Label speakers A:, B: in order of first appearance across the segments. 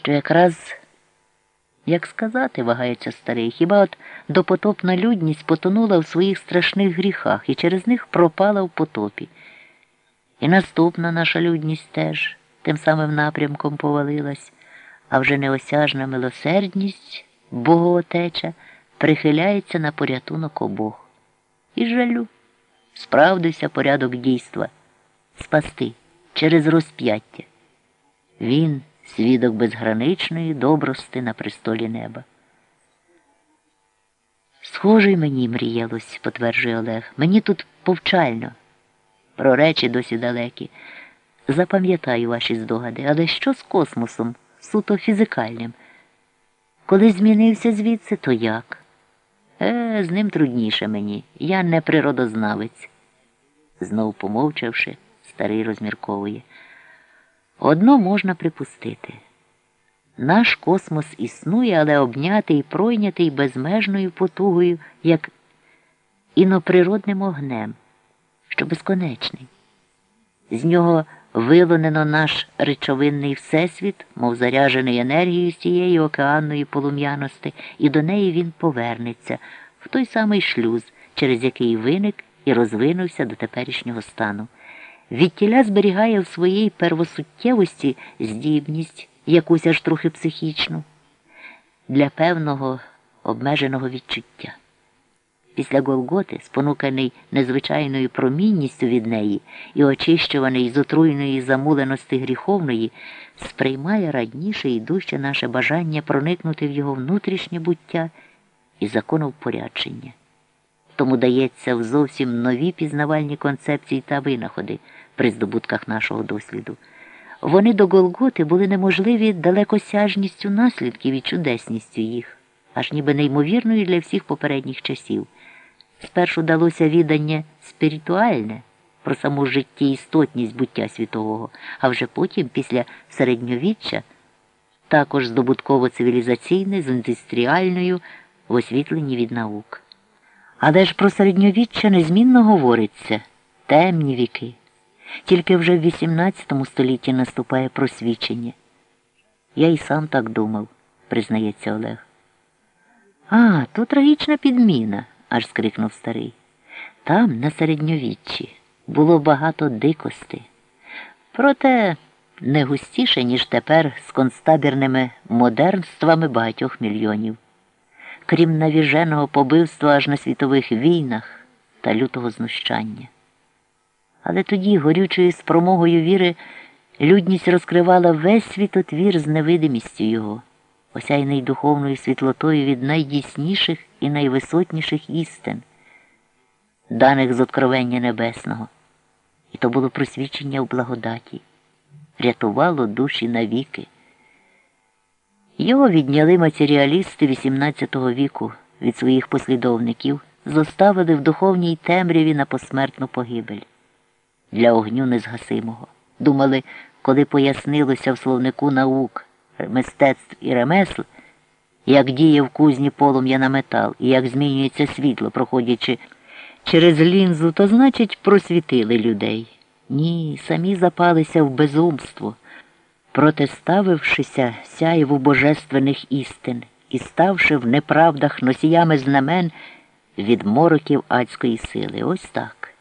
A: що якраз, як сказати, вагається старий, хіба от допотопна людність потонула в своїх страшних гріхах і через них пропала в потопі. І наступна наша людність теж тим самим напрямком повалилась, а вже неосяжна милосердність, богоотеча, прихиляється на порятунок обох. І жалю, справдився порядок дійства, спасти через розп'яття. Він свідок безграничної добрости на престолі неба. Схожий мені мріялось, потверджує Олег. Мені тут повчально. Про речі досі далекі. Запам'ятаю ваші здогади, але що з космосом, суто фізикальним? Коли змінився звідси, то як? Е, з ним трудніше мені. Я не природознавець. Знов помовчавши, старий розмірковує. Одно можна припустити. Наш космос існує, але обнятий і пройнятий безмежною потугою, як іноприродним огнем, що безконечний. З нього вилонено наш речовинний всесвіт, мов заряжений енергією з тієї океанної полум'яності, і до неї він повернеться в той самий шлюз, через який виник і розвинувся до теперішнього стану. Відтіля зберігає в своїй первосуттєвості здібність, якусь аж трохи психічну, для певного обмеженого відчуття. Після Голготи, спонуканий незвичайною промінністю від неї і очищуваний з отруйної замуленості гріховної, сприймає радніше і дужче наше бажання проникнути в його внутрішнє буття і законовпорядження. Тому дається в зовсім нові пізнавальні концепції та винаходи при здобутках нашого досліду. Вони до Голготи були неможливі далекосяжністю наслідків і чудесністю їх, аж ніби неймовірною для всіх попередніх часів. Спершу далося відання спіритуальне про саму життєістотність буття світового, а вже потім, після середньовіччя, також здобутково-цивілізаційне з індустріальною в освітленні від наук. Але ж про середньовіччя незмінно говориться темні віки. Тільки вже в XVIII столітті наступає просвічення. Я й сам так думав, признається Олег. А, то трагічна підміна, аж скрикнув старий. Там, на середньовіччі, було багато дикости. Проте не густіше, ніж тепер з констабірними модернствами багатьох мільйонів. Крім навіженого побивства аж на світових війнах та лютого знущання. Але тоді, горючою спромогою віри, людність розкривала весь світотвір з невидимістю його, осяйний духовною світлотою від найдісніших і найвисотніших істин, даних з откровення небесного. І то було просвідчення в благодаті, рятувало душі навіки. Його відняли матеріалісти XVIII віку від своїх послідовників, зоставили в духовній темряві на посмертну погибель для огню незгасимого. Думали, коли пояснилося в словнику наук, мистецтв і ремесл, як діє в кузні полум'я на метал і як змінюється світло, проходячи через лінзу, то значить просвітили людей. Ні, самі запалися в безумство, протиставившися сяєву божественних істин і ставши в неправдах носіями знамен від мороків адської сили. Ось так.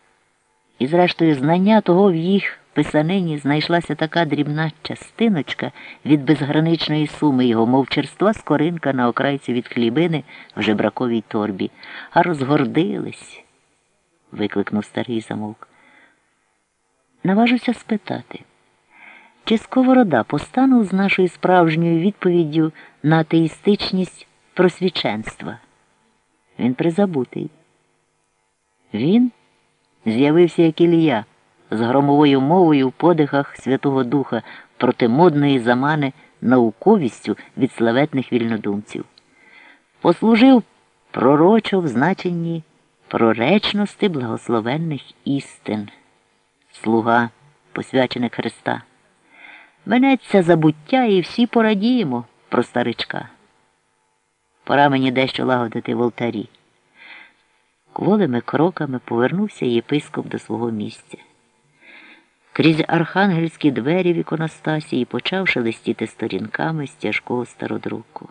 A: І, зрештою, знання того в їх писанині знайшлася така дрібна частиночка від безграничної суми його мовчерства скоринка на окрайці від хлібини в жебраковій торбі, а розгордились, викликнув старий замовк. Наважуся спитати, чи сковорода постанув з нашою справжньою відповіддю на атеїстичність просвіченства? Він призабутий. Він з'явився як Ілія з громовою мовою в подихах Святого Духа проти модної замани науковістю від славетних вільнодумців. Послужив пророчо в значенні проречності благословенних істин, слуга, посвячених Христа. Менеться забуття і всі порадіємо про старичка. Пора мені дещо лагодити в алтарі. Кволими кроками повернувся єпископ до свого місця. крізь архангельські двері в іконостасії почав шелестіти сторінками з тяжкого стародруку.